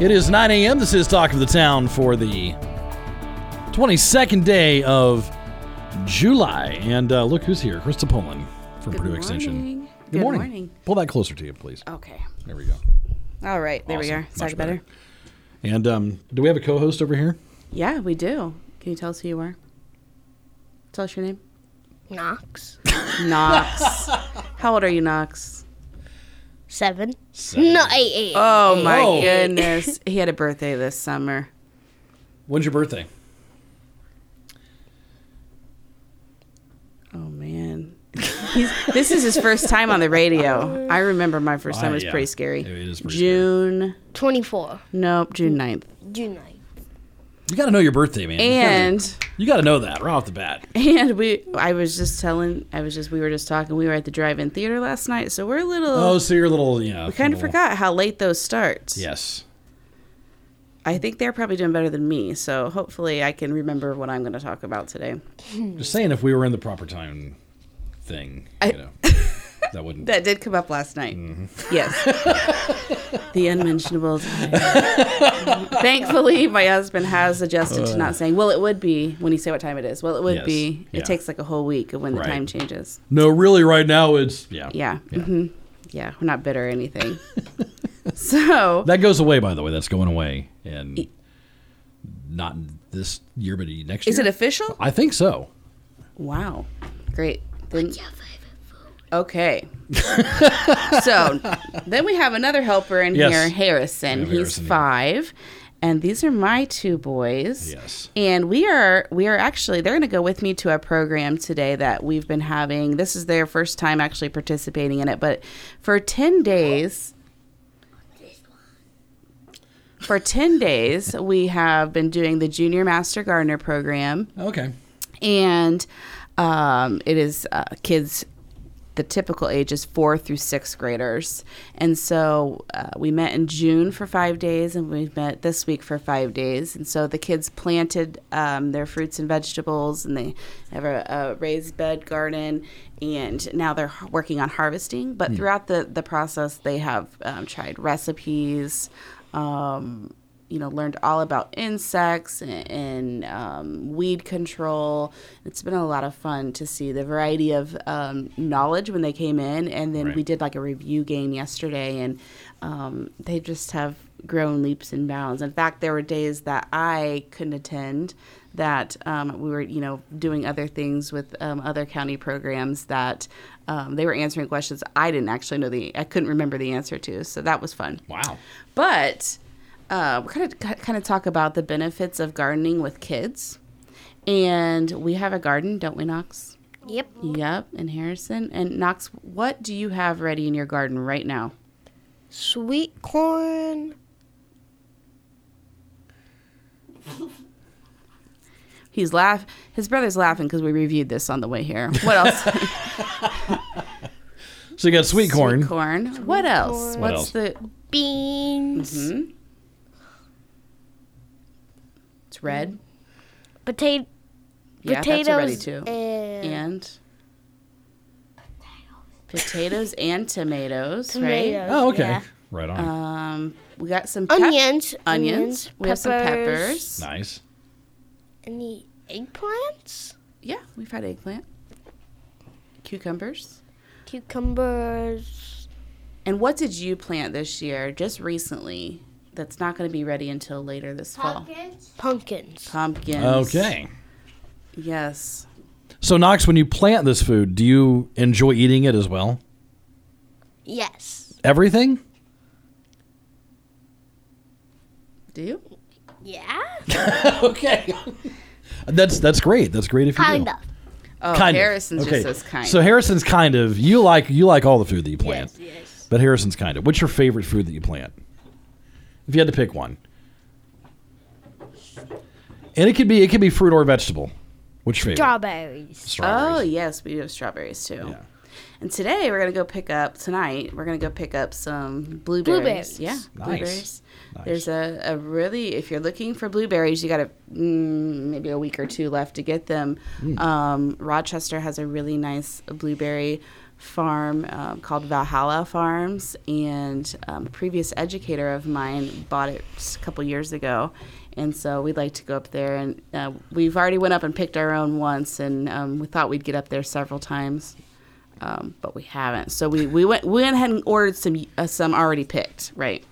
It is 9 a.m. This is Talk of the Town for the 22nd day of July. And uh, look who's here Krista Poland from Purdue Extension. Good Purdue morning. Extension. Good morning. Pull that closer to you, please. Okay. There we go. All right. There we Awesome. are. Is that Much better? And um, do we have a co host over here? Yeah, we do. Can you tell us who you are? Tell us your name. Knox. Knox. How old are you, Knox? Seven. No, eight, eight. Oh my Oh. goodness. He had a birthday this summer. When's your birthday? Oh man. He's, this is his first time on the radio. I remember my first time was yeah. pretty scary. It is pretty June. 24. Nope, June 9th. June 9th. You got to know your birthday, man. And you got to know that right off the bat. and we I was just telling I was just we were just talking. We were at the drive-in theater last night, so we're a little Oh, so you're a little, yeah. we kind of forgot how late those start. Yes. I think they're probably doing better than me, so hopefully I can remember what I'm going to talk about today. Just saying, if we were in the proper time thing, I- you know, that wouldn't. That did come up last night. Mm-hmm. Yes. the unmentionable time. Thankfully, my husband has adjusted to not saying, well, it would be when you say what time it is. Well, it would Uh. Yes. be. It Yeah. takes like a whole week of when the time changes. No, really, right now it's yeah. Yeah. mm-hmm Yeah. We're not bitter or anything. so, That goes away, by the way. That's going away, and not this year, but next year. is it official? I think so. Wow. Great. Then, okay. so then we have another helper in Yes. here, Harrison. He's Harrison here. five. And these are my two boys. Yes. And we are we are actually they're going to go with me to a program today that we've been having. This is their first time actually participating in it, but for 10 days for 10 days we have been doing the Junior Master Gardener program Okay. and um, it is uh, kids the typical age is four through sixth graders. And so uh, we met in june for five days and we met this week for five days. And so the kids planted um, their fruits and vegetables and they have a, a raised bed garden and now they're working on harvesting. But throughout the, the process they have um, tried recipes um, you know, learned all about insects and, and um, weed control. It's been a lot of fun to see the variety of um, knowledge when they came in. And then Right. we did like a review game yesterday, and um, they just have grown leaps and bounds. In fact, there were days that I couldn't attend. That um, we were, you know, doing other things with um, other county programs that um, they were answering questions I didn't actually know the, I couldn't remember the answer to. So that was fun. Wow. But uh, we're kind of kind of talk about the benefits of gardening with kids, and we have a garden, don't we, Knox? Yep. Yep, in Harrison. And Knox, what do you have ready in your garden right now? Sweet corn. He's laugh. His brother's laughing because we reviewed this on the way here. What else? So you got sweet corn. Sweet corn. What else? corn. What What's else? the? Beans. Hmm? It's red. Potato. Yeah, potatoes. that's already too. And, And potatoes and tomatoes, tomatoes. right? Oh, okay. yeah. Right on. Um, we got some pep- Onions. onions. We have some peppers. nice. Any eggplants? Yeah, we've had eggplant, cucumbers. Cucumbers. And what did you plant this year, just recently? That's not going to be ready until later this fall. Pumpkins. Pumpkins. Okay. Yes. So Knox, when you plant this food, do you enjoy eating it as well? Yes. Everything? Do you? Yeah. okay. That's that's great. That's great if you Kind do. of. Oh, Kind of. Harrison's Okay. just as kind. So Harrison's kind of you like you like all the food that you plant, Yes. Yes. but Harrison's kind of. What's your favorite food that you plant? If you had to pick one, and it could be it could be fruit or vegetable. Which favorite? Strawberries. Oh Strawberries. yes, we do have strawberries too. Yeah. And today we're gonna go pick up tonight. We're gonna go pick up some blueberries. Blueberries. Yeah, Nice. blueberries. Nice. There's a, a really if you're looking for blueberries, you got a mm, maybe a week or two left to get them. Hmm. Um, Rochester has a really nice blueberry farm um, called Valhalla Farms, and um, a previous educator of mine bought it a couple years ago. And so we'd like to go up there, and uh, we've already went up and picked our own once, and um, we thought we'd get up there several times um, but we haven't. So we, we went we went ahead and ordered some uh, some already picked, right?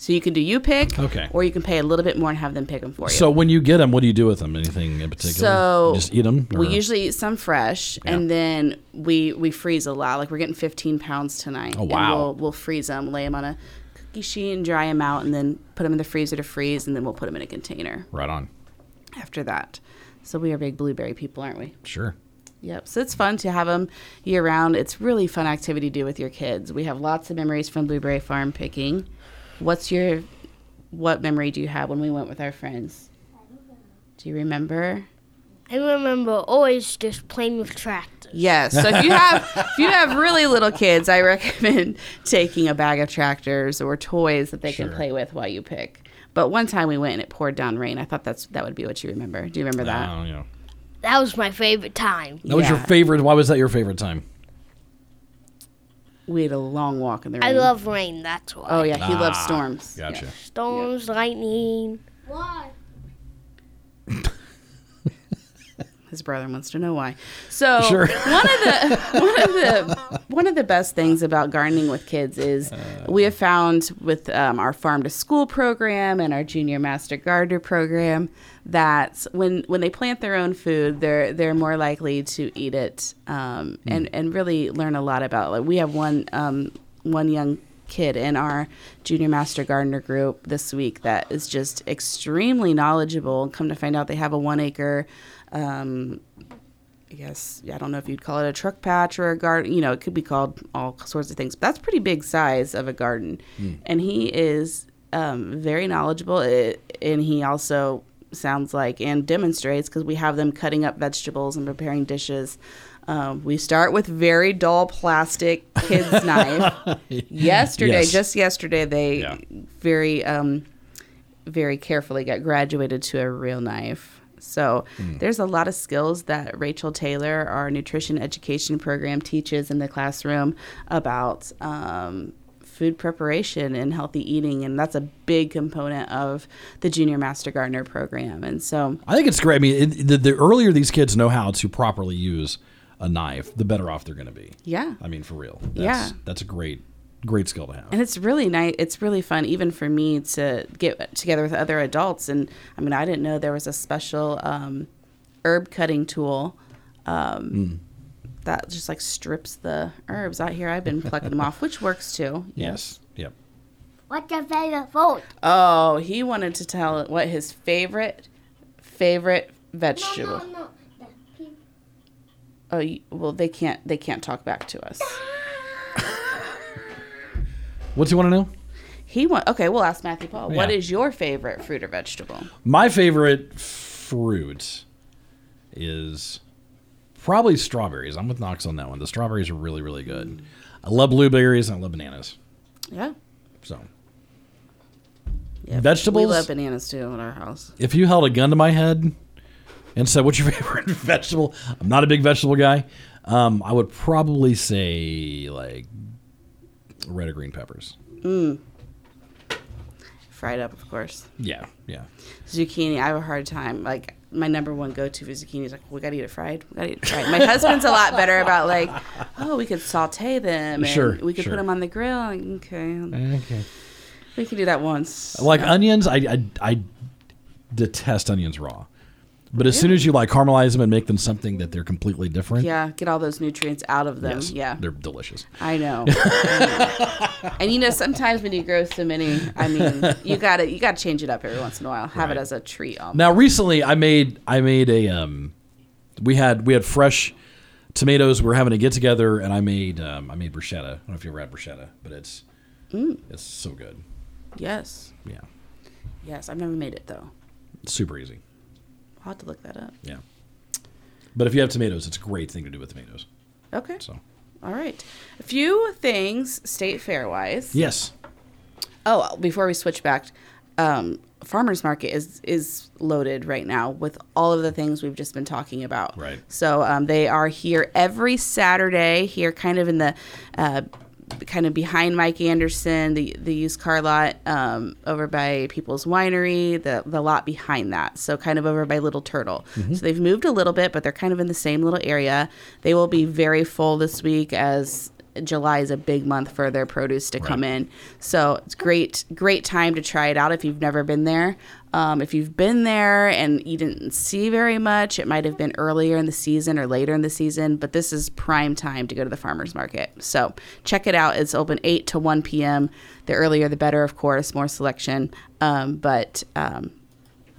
So you can do you pick, Okay. or you can pay a little bit more and have them pick them for you. So when you get them, what do you do with them? Anything in particular? So You just eat them. we usually eat some fresh, and then we we freeze a lot. Like we're getting 15 pounds tonight. Oh, And wow. we'll we'll freeze them, lay them on a cookie sheet, and dry them out, and then put them in the freezer to freeze, and then we'll put them in a container right on. after that. So we are big blueberry people, aren't we? Sure. Yep. So it's fun to have them year round. It's really fun activity to do with your kids. We have lots of memories from Blueberry Farm picking. What's your what memory do you have when we went with our friends? Do you remember? I remember always just playing with tractors. Yes. So if you have if you have really little kids, I recommend taking a bag of tractors or toys that they Sure. can play with while you pick. But one time we went and it poured down rain. I thought that's that would be what you remember. Do you remember that? Oh, yeah. That was my favorite time. That was your favorite. Why was that your favorite time? We had a long walk in the rain. I love rain, that's why. Oh yeah, he loves Ah, storms. Gotcha. Yeah. Storms, lightning. Why? His brother wants to know why. So Sure. one of the one of the one of the best things about gardening with kids is we have found with um, our farm to school program and our junior master gardener program that when when they plant their own food, they're they're more likely to eat it um, and and really learn a lot about. Like we have one um, one young kid in our junior master gardener group this week that is just extremely knowledgeable and come to find out they have a one acre um, I guess I don't know if you'd call it a truck patch or a garden. You know, it could be called all sorts of things. But that's pretty big size of a garden, and he is um, very knowledgeable. It, and he also sounds like and demonstrates because we have them cutting up vegetables and preparing dishes. Um, we start with very dull plastic kid's knife. Yesterday, Yes. just yesterday, they Yeah. very um, very carefully got graduated to a real knife. So there's a lot of skills that Rachel Taylor, our nutrition education program, teaches in the classroom about um, food preparation and healthy eating, and that's a big component of the Junior Master Gardener program. And so, I think it's great. I mean, it, the, the earlier these kids know how to properly use a knife, the better off they're going to be. yeah, I mean, for real. That's, Yeah. That's a great, great skill to have. and it's really nice. It's really fun, even for me, to get together with other adults. And I mean, I didn't know there was a special um, herb cutting tool um, that just like strips the herbs out here. I've been plucking them off, which works too. Yes. Yep. What's your favorite food? Oh, he wanted to tell what his favorite favorite vegetable. no. Oh, well, they can't. They can't talk back to us. What do you want to know? He want. Okay, we'll ask Matthew Paul. What Yeah. is your favorite fruit or vegetable? My favorite fruit is probably strawberries. I'm with Knox on that one. The strawberries are really, really good. I love blueberries and I love bananas. Yeah. So yeah. Vegetables? We love bananas too in our house. if you held a gun to my head and said, "What's your favorite vegetable?" I'm not a big vegetable guy. Um, I would probably say like red or green peppers. Mm. Fried up, of course. Yeah, yeah. Zucchini. I have a hard time. Like my number one go-to for zucchini is like we gotta eat it fried. We gotta eat it fried. My husband's a lot better about like, oh, we could saute them. And Sure, We could sure. put them on the grill. Like, okay. Okay. We could do that once. Like onions, I, I I detest onions raw. But as soon as you like caramelize them and make them something that they're completely different, Yeah, get all those nutrients out of them. yes, Yeah, they're delicious. I know. I know. and you know, sometimes when you grow so many, I mean, you gotta you gotta change it up every once in a while. Have Right. it as a treat. Almost. Now, recently, I made I made a um, we had we had fresh tomatoes. We were having a get together, and I made um, I made bruschetta. I don't know if you ever had bruschetta, but it's Mm. it's so good. Yes. Yeah, Yes. I've never made it though. it's super easy. I'll have to look that up. Yeah, but if you have tomatoes, it's a great thing to do with tomatoes. Okay. So All right. A few things state fair wise. yes, Oh, before we switch back, um, farmers market is is loaded right now with all of the things we've just been talking about. Right. So um, they are here every Saturday here, kind of in the. Uh, kind of behind Mike Anderson, the the used car lot um, over by People's Winery, the the lot behind that. So kind of over by Little Turtle. So they've moved a little bit, but they're kind of in the same little area. They will be very full this week as July is a big month for their produce to come in. So it's great, great time to try it out if you've never been there. Um, if you've been there and you didn't see very much, it might have been earlier in the season or later in the season, but this is prime time to go to the farmers market. So check it out. It's open 8 to 1 p.m. The earlier, the better, of course, more selection. Um, but um,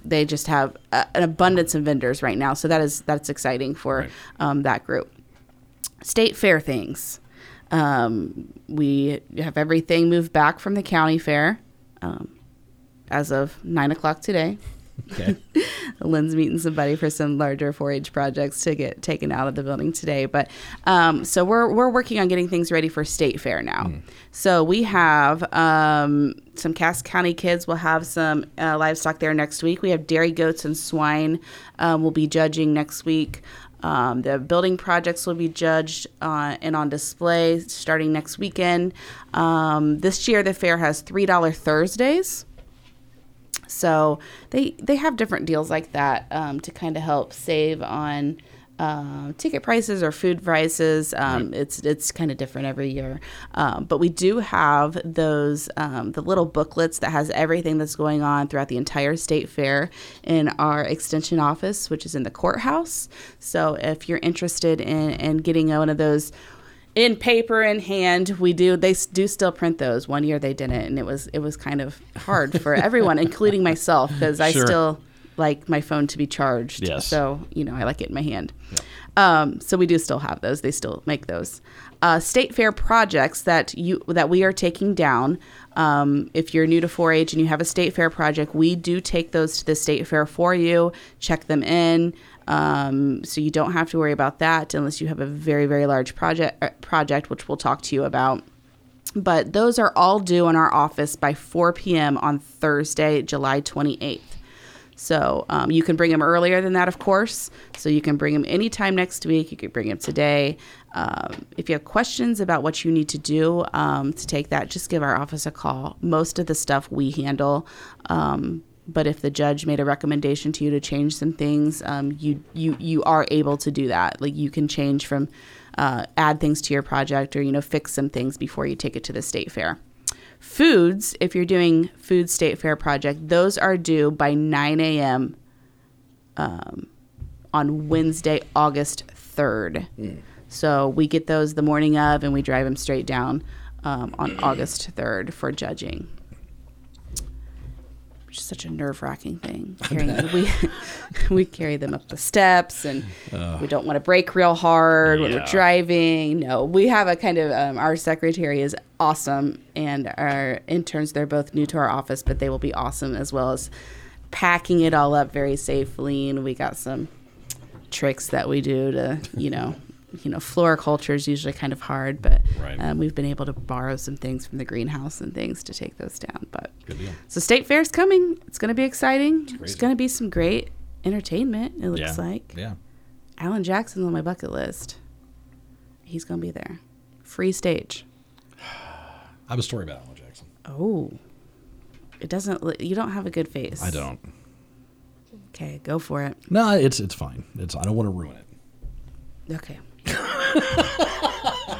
they just have a, an abundance of vendors right now. So that is that's exciting for Right. um, that group state fair things. Um, we have everything moved back from the county fair um, as of nine o'clock today. okay, Lynn's meeting somebody for some larger 4-H projects to get taken out of the building today. But um, so we're we're working on getting things ready for state fair now. So we have um, some Cass County kids will have some uh, livestock there next week. We have dairy goats and swine. Um, will be judging next week. Um, the building projects will be judged uh, and on display starting next weekend. Um, this year, the fair has three dollar Thursdays. So they they have different deals like that um, to kind of help save on uh, ticket prices or food prices. Um, It's it's kind of different every year, um, but we do have those um, the little booklets that has everything that's going on throughout the entire state fair in our extension office, which is in the courthouse. So if you're interested in in getting one of those in paper in hand we do they do still print those. One year they didn't and it was it was kind of hard for everyone including myself because i still like my phone to be charged. Yes. so you know i like it in my hand. Um, so we do still have those. They still make those. Uh, state fair projects that you that we are taking down um, if you're new to 4-h and you have a state fair project we do take those to the state fair for you check them in um, so you don't have to worry about that unless you have a very very large project uh, project which we'll talk to you about but those are all due in our office by 4 p.m on thursday july 28th so um, you can bring them earlier than that, of course. So you can bring them anytime next week. You can bring them today. Um, if you have questions about what you need to do um, to take that, just give our office a call. Most of the stuff we handle. But if the judge made a recommendation to you to change some things, um, you you you are able to do that. Like you can change from uh, add things to your project or you know fix some things before you take it to the state fair. Foods, if you're doing food state fair project, those are due by 9 a.m. Um, on Wednesday, August 3rd. So we get those the morning of and we drive them straight down um, on August 3rd for judging. Which is such a nerve wracking thing. Carrying, we, we carry them up the steps and we don't want to brake real hard when we're driving. No, we have a kind of, um, our secretary is awesome and our interns, they're both new to our office, but they will be awesome as well as packing it all up very safely. And we got some tricks that we do to, you know, you know, floriculture is usually kind of hard, but Right. um, we've been able to borrow some things from the greenhouse and things to take those down. But so state fair is coming. It's going to be exciting. It's going to be some great entertainment. It looks yeah. like Yeah. Alan Jackson's on my bucket list. He's going to be there. Free stage. I have a story about Alan Jackson. Oh, it doesn't. You don't have a good face. I don't. Okay, go for it. No, it's it's fine. It's I don't want to ruin it. Okay.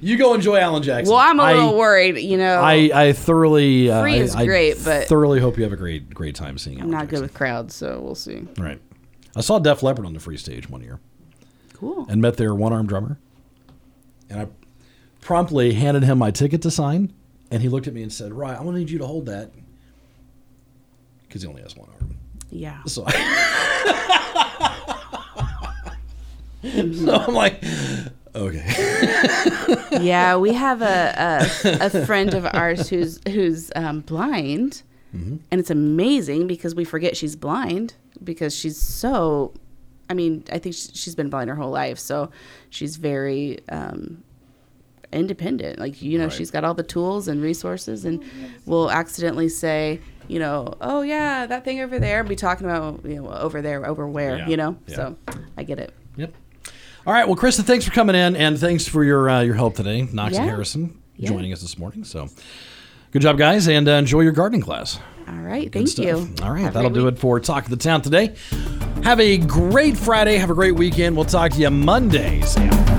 You go enjoy Alan Jackson. Well, I'm a little worried. You know, I, I thoroughly uh, Free I- is I great, but- thoroughly hope you have a great great time seeing. I'm not good with crowds, so we'll see. Right. I saw Def Leppard on the free stage one year Cool. and met their one armed drummer, and I promptly handed him my ticket to sign, and he looked at me and said, "Right, I'm gonna need you to hold that." Because he only has one arm. Yeah. So, I so I'm like, Okay. yeah, we have a, a, a friend of ours who's who's um, blind, Mm-hmm. and it's amazing because we forget she's blind because she's so. I mean, I think she's been blind her whole life, so she's very um, independent. Like you know, Right. she's got all the tools and resources, and we'll accidentally say, you know, oh yeah, that thing over there. Be talking about you know over there, over where, Yeah, you know. yeah. So I get it. Yep. All right. Well, Krista, thanks for coming in, and thanks for your uh, your help today, Knox and Yeah. Harrison, Yeah. joining us this morning. So, good job, guys, and uh, enjoy your gardening class. All right, Good thank stuff. you. All right, Have that'll do week. it for Talk of the Town today. Have a great Friday. Have a great weekend. We'll talk to you Monday. Sam.